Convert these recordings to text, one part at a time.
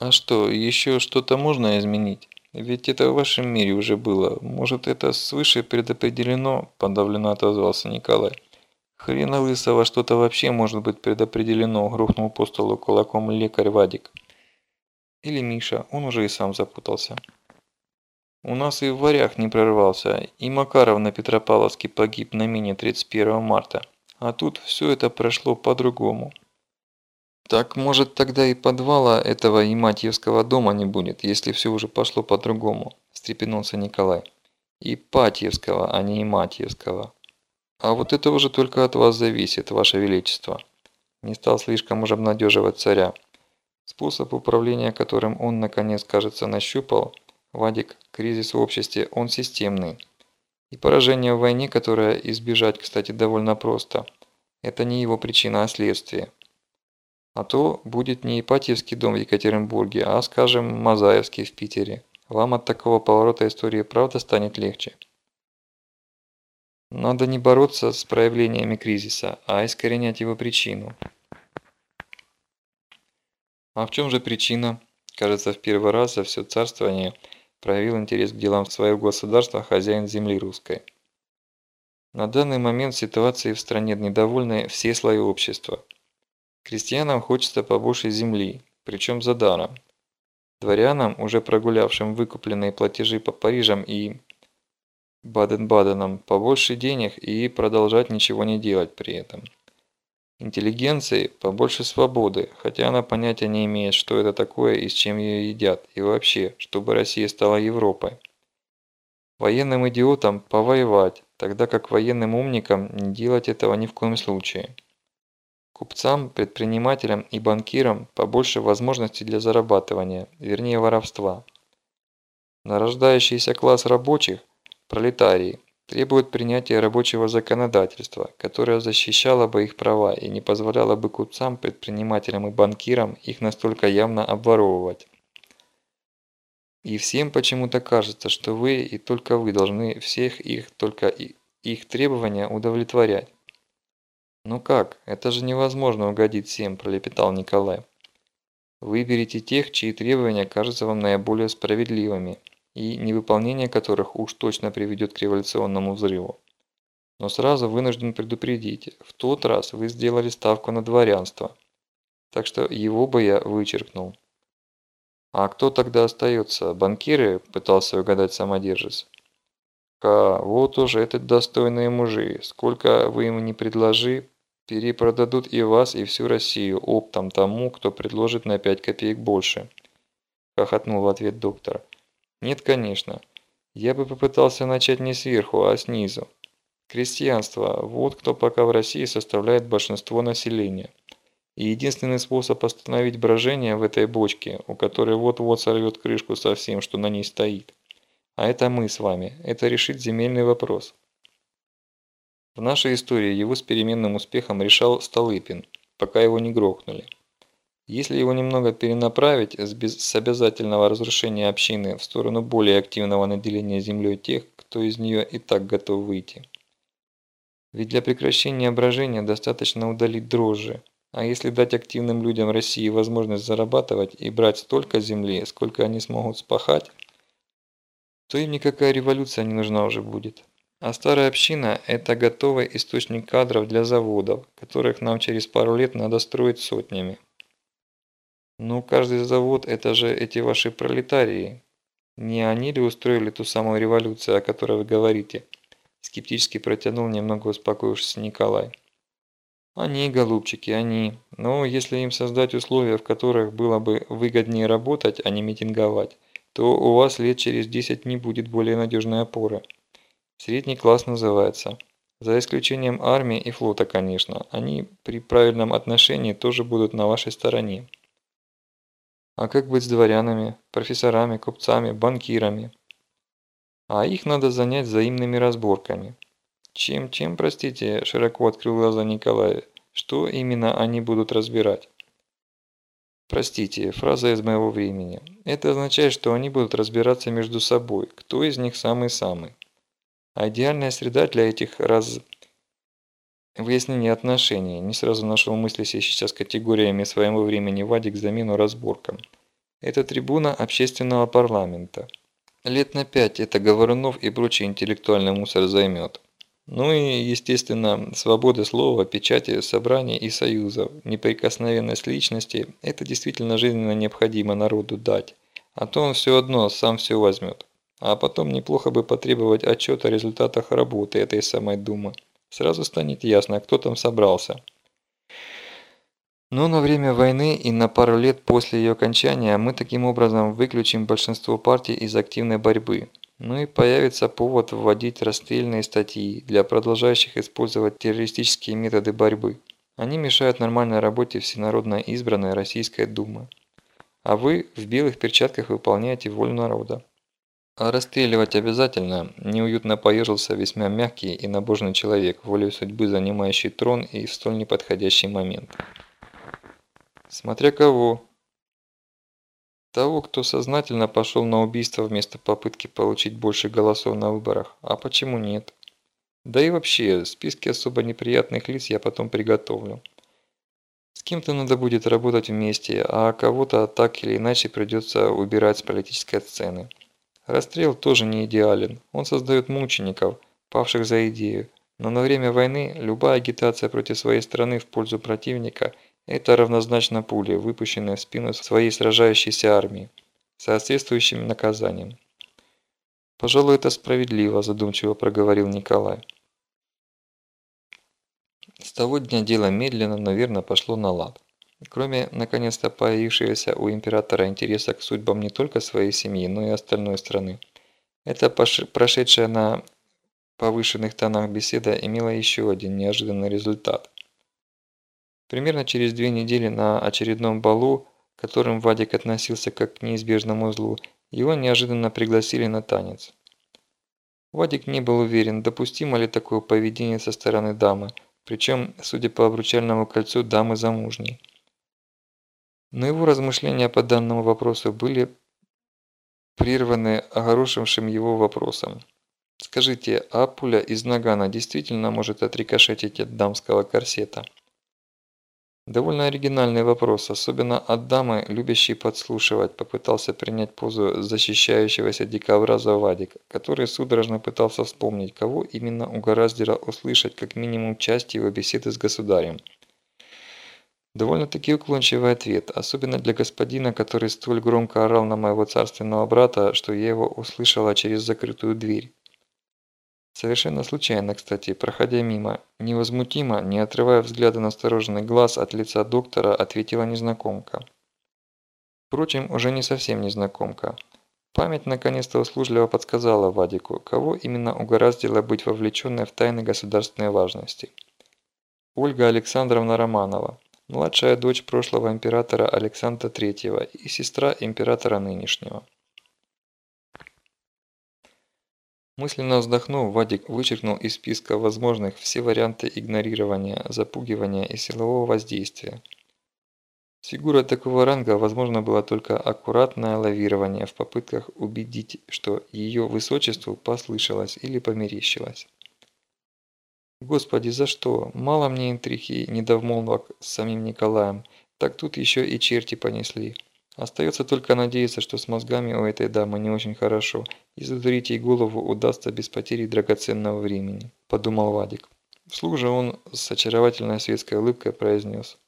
А что, еще что-то можно изменить? Ведь это в вашем мире уже было. Может, это свыше предопределено? Подавленно отозвался Николай. Хрена лысого, что-то вообще может быть предопределено, грохнул по столу кулаком лекарь Вадик. Или Миша, он уже и сам запутался. У нас и в варях не прорвался, и Макаров на Петропавловске погиб на мине 31 марта. А тут все это прошло по-другому. Так может тогда и подвала этого Иматьевского дома не будет, если все уже пошло по-другому, встрепенулся Николай. Ипатьевского, а не Иматьевского. А вот это уже только от вас зависит, ваше величество. Не стал слишком уж обнадеживать царя. Способ управления, которым он наконец, кажется, нащупал, Вадик, кризис в обществе, он системный. И поражение в войне, которое избежать, кстати, довольно просто, это не его причина, а следствие. А то будет не Ипатьевский дом в Екатеринбурге, а, скажем, Мазаевский в Питере. Вам от такого поворота истории правда станет легче. Надо не бороться с проявлениями кризиса, а искоренять его причину. А в чем же причина? Кажется, в первый раз за все царствование – проявил интерес к делам своего государства хозяин земли русской. На данный момент ситуации в стране недовольны все слои общества. Крестьянам хочется побольше земли, причем за даром. Дворянам, уже прогулявшим выкупленные платежи по Парижам и Баден-Баденам, побольше денег и продолжать ничего не делать при этом. Интеллигенции побольше свободы, хотя она понятия не имеет, что это такое и с чем ее едят, и вообще, чтобы Россия стала Европой. Военным идиотам повоевать, тогда как военным умникам не делать этого ни в коем случае. Купцам, предпринимателям и банкирам побольше возможностей для зарабатывания, вернее воровства. Нарождающийся класс рабочих, пролетарии, требует принятия рабочего законодательства, которое защищало бы их права и не позволяло бы купцам, предпринимателям и банкирам их настолько явно обворовывать. И всем почему-то кажется, что вы и только вы должны всех их только их требования удовлетворять. «Ну как? Это же невозможно угодить всем», – пролепетал Николай. «Выберите тех, чьи требования кажутся вам наиболее справедливыми, и невыполнение которых уж точно приведет к революционному взрыву. Но сразу вынужден предупредить, в тот раз вы сделали ставку на дворянство, так что его бы я вычеркнул. А кто тогда остается? Банкиры? Пытался угадать самодержец. Ка, вот уже этот достойные мужи, сколько вы им не предложи, перепродадут и вас, и всю Россию оптом тому, кто предложит на 5 копеек больше. Хохотнул в ответ доктор. Нет, конечно. Я бы попытался начать не сверху, а снизу. Крестьянство – вот кто пока в России составляет большинство населения. И единственный способ остановить брожение в этой бочке, у которой вот-вот сорвет крышку со всем, что на ней стоит. А это мы с вами. Это решить земельный вопрос. В нашей истории его с переменным успехом решал Столыпин, пока его не грохнули. Если его немного перенаправить с, без, обязательного разрушения общины в сторону более активного наделения землей тех, кто из нее и так готов выйти. Ведь для прекращения брожения достаточно удалить дрожжи, а если дать активным людям России возможность зарабатывать и брать столько земли, сколько они смогут спахать, то им никакая революция не нужна уже будет. А старая община – это готовый источник кадров для заводов, которых нам через пару лет надо строить сотнями. Ну, каждый завод – это же эти ваши пролетарии. Не они ли устроили ту самую революцию, о которой вы говорите? Скептически протянул немного успокоившись Николай. Они, голубчики, они. Но если им создать условия, в которых было бы выгоднее работать, а не митинговать, то у вас лет через 10 не будет более надежной опоры. Средний класс называется. За исключением армии и флота, конечно. Они при правильном отношении тоже будут на вашей стороне. А как быть с дворянами, профессорами, купцами, банкирами? А их надо занять взаимными разборками. Чем, чем, простите, широко открыл глаза Николай, что именно они будут разбирать? Простите, фраза из моего времени. Это означает, что они будут разбираться между собой, кто из них самый-самый. А идеальная среда для этих раз... Выяснение отношений. Не сразу нашел мысли сейчас категориями своего времени Вадик замену разборкам. Это трибуна общественного парламента. Лет на пять это Говорунов и прочий интеллектуальный мусор займет. Ну и, естественно, свобода слова, печати, собраний и союзов, неприкосновенность личности – это действительно жизненно необходимо народу дать. А то он все одно сам все возьмет. А потом неплохо бы потребовать отчет о результатах работы этой самой Думы. Сразу станет ясно, кто там собрался. Но на время войны и на пару лет после ее окончания мы таким образом выключим большинство партий из активной борьбы. Ну и появится повод вводить расстрельные статьи для продолжающих использовать террористические методы борьбы. Они мешают нормальной работе всенародно избранной Российской Думы. А вы в белых перчатках выполняете волю народа. А расстреливать обязательно, неуютно поежился весьма мягкий и набожный человек, волей судьбы занимающий трон и в столь неподходящий момент. Смотря кого. Того, кто сознательно пошел на убийство вместо попытки получить больше голосов на выборах. А почему нет? Да и вообще, списки особо неприятных лиц я потом приготовлю. С кем-то надо будет работать вместе, а кого-то так или иначе придется убирать с политической сцены. Расстрел тоже не идеален. Он создает мучеников, павших за идею. Но на время войны любая агитация против своей страны в пользу противника – это равнозначно пуле, выпущенной в спину своей сражающейся армии, соответствующим наказанием. «Пожалуй, это справедливо», – задумчиво проговорил Николай. С того дня дело медленно, но верно пошло на лад. Кроме наконец-то появившегося у императора интереса к судьбам не только своей семьи, но и остальной страны. Эта прошедшая на повышенных тонах беседа имела еще один неожиданный результат. Примерно через две недели на очередном балу, к которым Вадик относился как к неизбежному злу, его неожиданно пригласили на танец. Вадик не был уверен, допустимо ли такое поведение со стороны дамы, причем, судя по обручальному кольцу, дамы замужней. Но его размышления по данному вопросу были прерваны огорошившим его вопросом. Скажите, а пуля из нагана действительно может отрикошетить от дамского корсета? Довольно оригинальный вопрос, особенно от дамы, любящей подслушивать, попытался принять позу защищающегося дикобраза Вадик, который судорожно пытался вспомнить, кого именно угораздило услышать как минимум часть его беседы с государем. Довольно-таки уклончивый ответ, особенно для господина, который столь громко орал на моего царственного брата, что я его услышала через закрытую дверь. Совершенно случайно, кстати, проходя мимо, невозмутимо, не отрывая взгляда настороженный глаз от лица доктора, ответила незнакомка. Впрочем, уже не совсем незнакомка. Память наконец-то услужливо подсказала Вадику, кого именно угораздило быть вовлеченной в тайны государственной важности. Ольга Александровна Романова, младшая дочь прошлого императора Александра III и сестра императора нынешнего. Мысленно вздохнув, Вадик вычеркнул из списка возможных все варианты игнорирования, запугивания и силового воздействия. С фигурой такого ранга возможно было только аккуратное лавирование в попытках убедить, что ее высочеству послышалось или померещилось. Господи, за что? Мало мне интриг и недовмолвок с самим Николаем, так тут еще и черти понесли. Остается только надеяться, что с мозгами у этой дамы не очень хорошо, и задурить ей голову удастся без потери драгоценного времени, подумал Вадик. Вслух же он с очаровательной светской улыбкой произнес.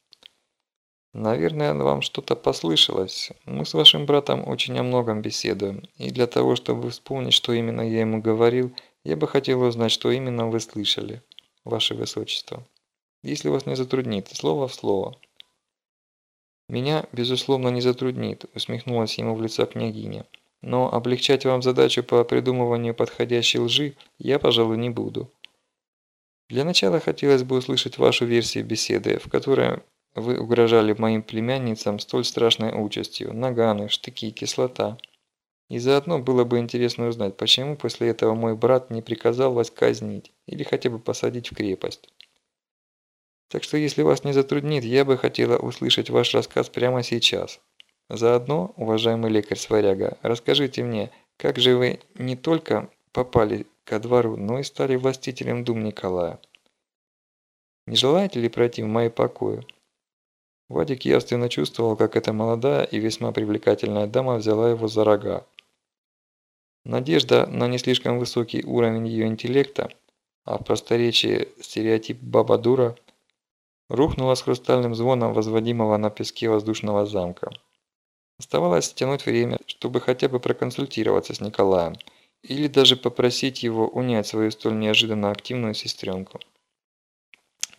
«Наверное, вам что-то послышалось. Мы с вашим братом очень о многом беседуем, и для того, чтобы вспомнить, что именно я ему говорил, я бы хотел узнать, что именно вы слышали, ваше высочество. Если вас не затруднит, слово в слово». «Меня, безусловно, не затруднит», – усмехнулась ему в лицо княгиня. «Но облегчать вам задачу по придумыванию подходящей лжи я, пожалуй, не буду. Для начала хотелось бы услышать вашу версию беседы, в которой вы угрожали моим племянницам столь страшной участью – наганы, штыки, кислота. И заодно было бы интересно узнать, почему после этого мой брат не приказал вас казнить или хотя бы посадить в крепость». Так что если вас не затруднит, я бы хотела услышать ваш рассказ прямо сейчас. Заодно, уважаемый лекарь-сваряга, расскажите мне, как же вы не только попали ко двору, но и стали властителем дум Николая? Не желаете ли пройти в мои покои? Вадик явственно чувствовал, как эта молодая и весьма привлекательная дама взяла его за рога. Надежда на не слишком высокий уровень ее интеллекта, а в просторечии стереотип «баба-дура» рухнула с хрустальным звоном возводимого на песке воздушного замка. Оставалось тянуть время, чтобы хотя бы проконсультироваться с Николаем, или даже попросить его унять свою столь неожиданно активную сестренку.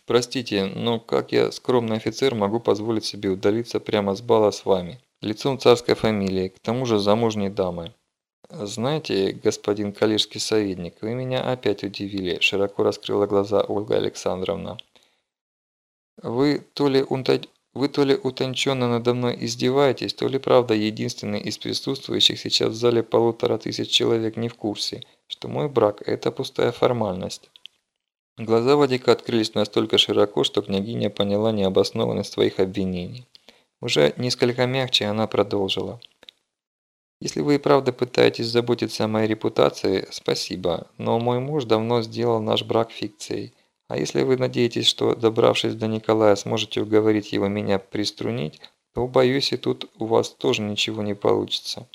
«Простите, но как я, скромный офицер, могу позволить себе удалиться прямо с бала с вами, лицом царской фамилии, к тому же замужней дамой?» «Знаете, господин коллежский советник, вы меня опять удивили», – широко раскрыла глаза Ольга Александровна. «Вы то ли, унта... вы то ли утонченно надо мной издеваетесь, то ли правда единственный из присутствующих сейчас в зале полутора тысяч человек не в курсе, что мой брак – это пустая формальность». Глаза Вадика открылись настолько широко, что княгиня поняла необоснованность своих обвинений. Уже несколько мягче она продолжила. Если вы и правда пытаетесь заботиться о моей репутации, спасибо, но мой муж давно сделал наш брак фикцией. А если вы надеетесь, что, добравшись до Николая, сможете уговорить его меня приструнить, то, боюсь, и тут у вас тоже ничего не получится.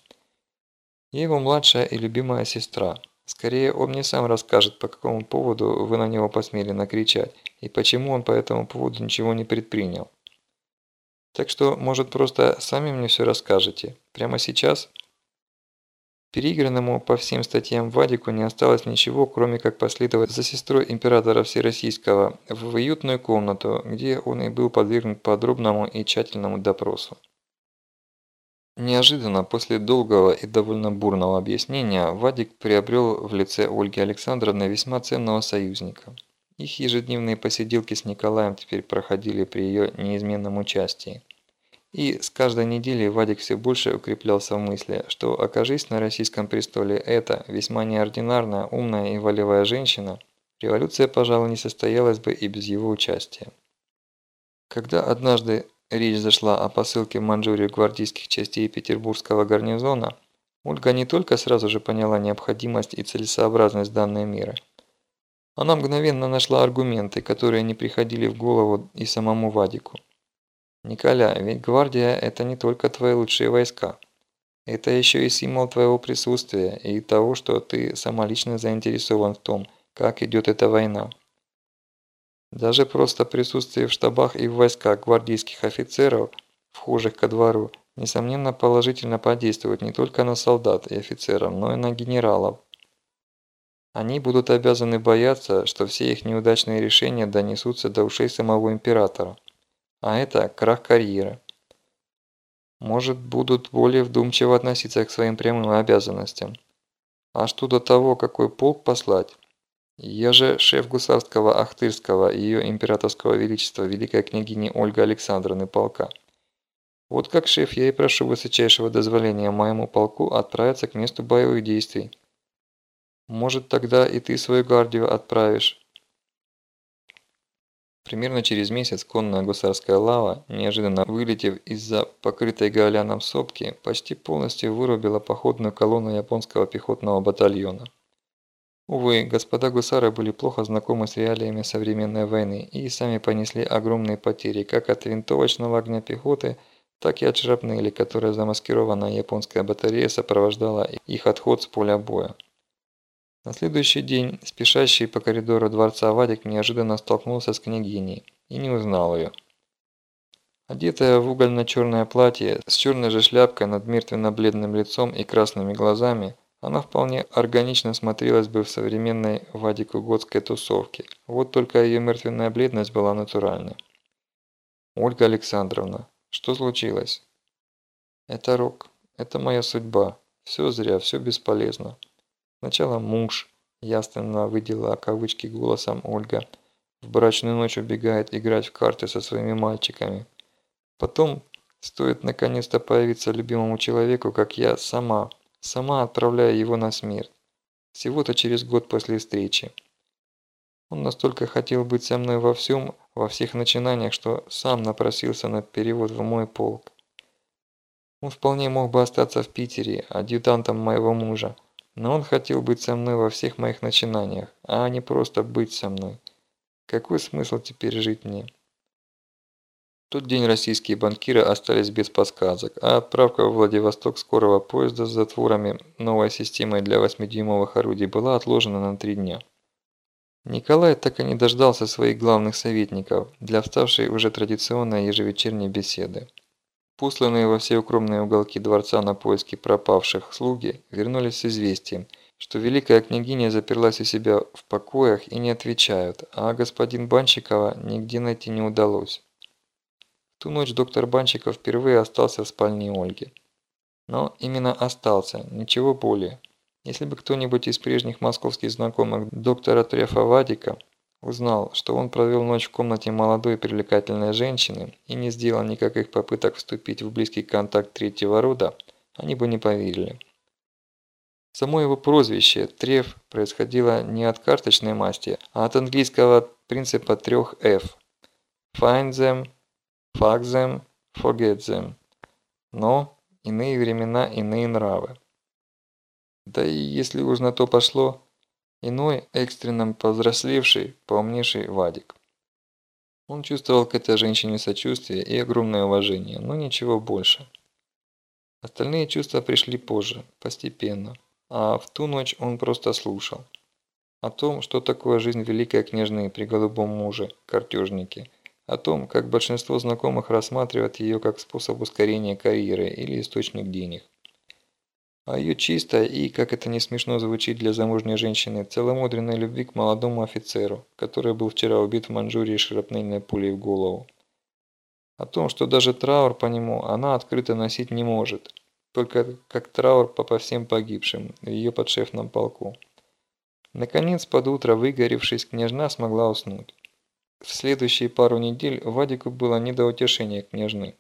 Я его младшая и любимая сестра. Скорее, он мне сам расскажет, по какому поводу вы на него посмели накричать, и почему он по этому поводу ничего не предпринял. Так что, может, просто сами мне все расскажете? Прямо сейчас? Переигранному по всем статьям Вадику не осталось ничего, кроме как последовать за сестрой императора Всероссийского в уютную комнату, где он и был подвергнут подробному и тщательному допросу. Неожиданно, после долгого и довольно бурного объяснения, Вадик приобрел в лице Ольги Александровны весьма ценного союзника. Их ежедневные посиделки с Николаем теперь проходили при ее неизменном участии. И с каждой недели Вадик все больше укреплялся в мысли, что окажись на российском престоле эта весьма неординарная, умная и волевая женщина, революция, пожалуй, не состоялась бы и без его участия. Когда однажды речь зашла о посылке в Манчжурию гвардейских частей петербургского гарнизона, Ольга не только сразу же поняла необходимость и целесообразность данной меры. Она мгновенно нашла аргументы, которые не приходили в голову и самому Вадику. Николя, ведь гвардия – это не только твои лучшие войска. Это еще и символ твоего присутствия и того, что ты самолично заинтересован в том, как идет эта война. Даже просто присутствие в штабах и в войсках гвардейских офицеров, вхожих ко двору, несомненно положительно подействует не только на солдат и офицеров, но и на генералов. Они будут обязаны бояться, что все их неудачные решения донесутся до ушей самого императора. А это крах карьеры. Может, будут более вдумчиво относиться к своим прямым обязанностям. А что до того, какой полк послать? Я же шеф гусарского Ахтырского и ее императорского величества великой княгини Ольга Александровны полка. Вот как шеф я и прошу высочайшего дозволения моему полку отправиться к месту боевых действий. Может тогда и ты свою гвардию отправишь. Примерно через месяц конная гусарская лава, неожиданно вылетев из-за покрытой гаоляном сопки, почти полностью вырубила походную колонну японского пехотного батальона. Увы, господа гусары были плохо знакомы с реалиями современной войны и сами понесли огромные потери как от винтовочного огня пехоты, так и от шрапнели, которая замаскированная японская батарея сопровождала их отход с поля боя. На следующий день, спешащий по коридору дворца Вадик неожиданно столкнулся с княгиней и не узнал ее. Одетая в угольно-черное платье, с черной же шляпкой над мертвенно-бледным лицом и красными глазами, она вполне органично смотрелась бы в современной Вадику Готской тусовке, вот только ее мертвенная бледность была натуральной. «Ольга Александровна, что случилось?» «Это рок, это моя судьба, все зря, все бесполезно». Сначала муж, ясно выделила кавычки голосом Ольга, в брачную ночь убегает играть в карты со своими мальчиками. Потом стоит наконец-то появиться любимому человеку, как я сама, сама отправляя его на смерть. Всего-то через год после встречи. Он настолько хотел быть со мной во всем, во всех начинаниях, что сам напросился на перевод в мой полк. Он вполне мог бы остаться в Питере, адъютантом моего мужа, но он хотел быть со мной во всех моих начинаниях, а не просто быть со мной. Какой смысл теперь жить мне? тот день российские банкиры остались без подсказок, а отправка в Владивосток скорого поезда с затворами новой системой для 8-дюймовых орудий была отложена на три дня. Николай так и не дождался своих главных советников для вставшей уже традиционной ежевечерней беседы. Посланные во все укромные уголки дворца на поиски пропавших слуги вернулись с известием, что великая княгиня заперлась у себя в покоях и не отвечают, а господин Банщикова нигде найти не удалось ту ночь доктор Банчиков впервые остался в спальне Ольги. Но именно остался, ничего более. Если бы кто-нибудь из прежних московских знакомых доктора Трефа Вадика узнал, что он провел ночь в комнате молодой привлекательной женщины и не сделал никаких попыток вступить в близкий контакт третьего рода, они бы не поверили. Само его прозвище «Треф» происходило не от карточной масти, а от английского принципа трех F – «Find them», Fuck them, forget them. Но иные времена, иные нравы. Да и если уж на то пошло, иной экстренно повзрослевший, поумнейший Вадик. Он чувствовал к этой женщине сочувствие и огромное уважение, но ничего больше. Остальные чувства пришли позже, постепенно, а в ту ночь он просто слушал. О том, что такое жизнь великой княжны при голубом муже, картежнике – о том, как большинство знакомых рассматривают ее как способ ускорения карьеры или источник денег. О ее чистой и, как это не смешно звучит для замужней женщины, целомудренной любви к молодому офицеру, который был вчера убит в Манчжурии шрапнельной пулей в голову. О том, что даже траур по нему она открыто носить не может, только как траур по, по всем погибшим в ее подшефном полку. Наконец, под утро, выгоревшись, княжна смогла уснуть. В следующие пару недель Вадику было не до утешения княжны.